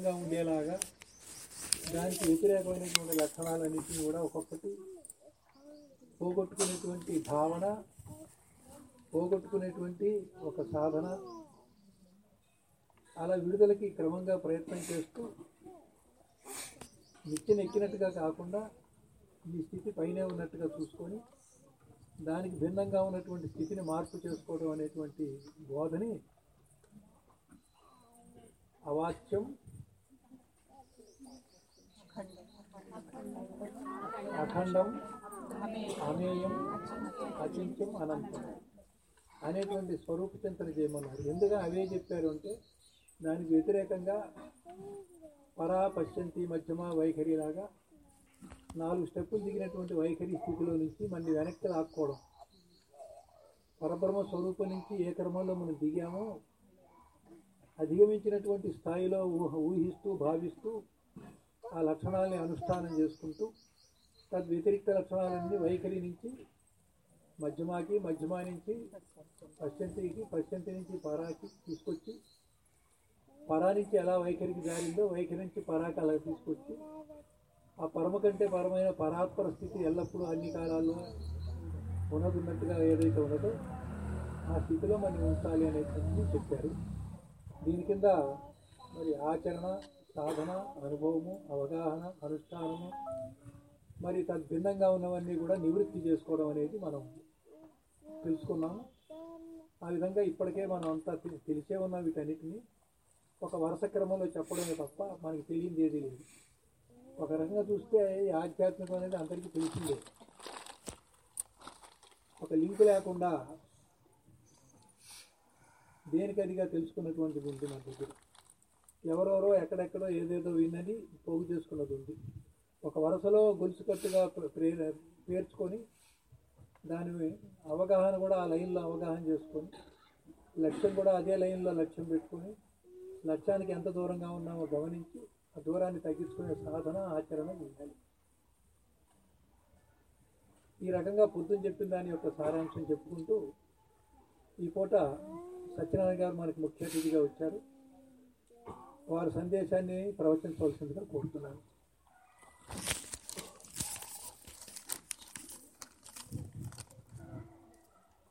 గా ఉండేలాగా దానికి వ్యతిరేకమైనటువంటి లక్షణాలన్నింటినీ కూడా ఒక్కొక్కటి పోగొట్టుకునేటువంటి భావన పోగొట్టుకునేటువంటి ఒక సాధన. అలా విడుదలకి క్రమంగా ప్రయత్నం చేస్తూ నిచ్చెనెక్కినట్టుగా కాకుండా ఈ స్థితి పైనే ఉన్నట్టుగా చూసుకొని దానికి భిన్నంగా ఉన్నటువంటి స్థితిని మార్పు చేసుకోవడం అనేటువంటి బోధని అవాచ్యం అఖండం అమేయం అచింత్యం అనంతం. అనేటువంటి స్వరూప చింతన చేయమన్నారు. ఎందుకు అవే చెప్పారు అంటే దానికి వ్యతిరేకంగా పరా పశ్చంతి మధ్యమ వైఖరి లాగా నాలుగు స్టెప్పులు దిగినటువంటి వైఖరి స్థితిలో నుంచి మళ్ళీ వెనక్కి లాక్కోవడం. పరబ్రహ్మ స్వరూపం నుంచి ఏ క్రమంలో మనం దిగామో అధిగమించినటువంటి స్థాయిలో ఊహ ఊహిస్తూ భావిస్తూ ఆ లక్షణాలని అనుష్ఠానం చేసుకుంటూ తద్వ్యతిరిక్త లక్షణాలన్నీ వైఖరి నుంచి మధ్యమాకి మధ్యమా నుంచి పశ్చంతికి పశ్చంతి నుంచి పరాకి తీసుకొచ్చి పరా నుంచి ఎలా వైఖరికి జారిందో వైఖరి నుంచి పరాకి అలా తీసుకొచ్చి ఆ పరమ కంటే పరమైన పరాత్పర స్థితి ఎల్లప్పుడూ అన్ని కాలాల్లో ఉన్నదున్నట్టుగా ఏదైతే ఉన్నదో ఆ స్థితిలో మనం ఉంచాలి అనేటువంటి చెప్పారు. దీని కింద మరి ఆచరణ సాధన అనుభవము అవగాహన అనుష్ఠానము మరి తద్భిన్నంగా ఉన్నవన్నీ కూడా నివృత్తి చేసుకోవడం అనేది మనం తెలుసుకున్నాము. ఆ విధంగా ఇప్పటికే మనం అంతా తెలిసే ఉన్న వీటన్నిటిని. ఒక వరుస క్రమంలో చెప్పడమే తప్ప మనకి తెలియంది ఏది లేదు. ఒక రకంగా చూస్తే ఆధ్యాత్మికం అనేది అందరికీ తెలిసిందే. ఒక లింక్ లేకుండా దేనికదిగా తెలుసుకున్నటువంటిది ఉంది మన దగ్గర. ఎవరెవరో ఎక్కడెక్కడో ఏదేదో విన్నది పోగు చేసుకున్నది ఉంది. ఒక వరుసలో గొలుసు కట్టుగా పేర్చుకొని దాని అవగాహన కూడా ఆ లైన్లో అవగాహన చేసుకొని లక్ష్యం కూడా అదే లైన్లో లక్ష్యం పెట్టుకొని లక్ష్యానికి ఎంత దూరంగా ఉన్నామో గమనించి ఆ దూరాన్ని తగ్గించుకునే సాధన ఆచరణ చేయాలి. ఈ రకంగా పొద్దున చెప్పిన దాని యొక్క సారాంశం చెప్పుకుంటూ ఈ పూట సత్యనారాయణ గారు మనకి ముఖ్య అతిథిగా వచ్చారు. వారి సందేశాన్ని ప్రవచించవలసిందిగా కోరుతున్నాను.